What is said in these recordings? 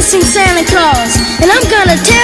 missing Santa Claus, and I'm gonna tell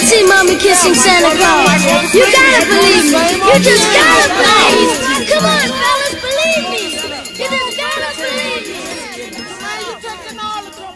See Mommy kissing Santa Claus. You gotta believe me. You just gotta believe. Come on.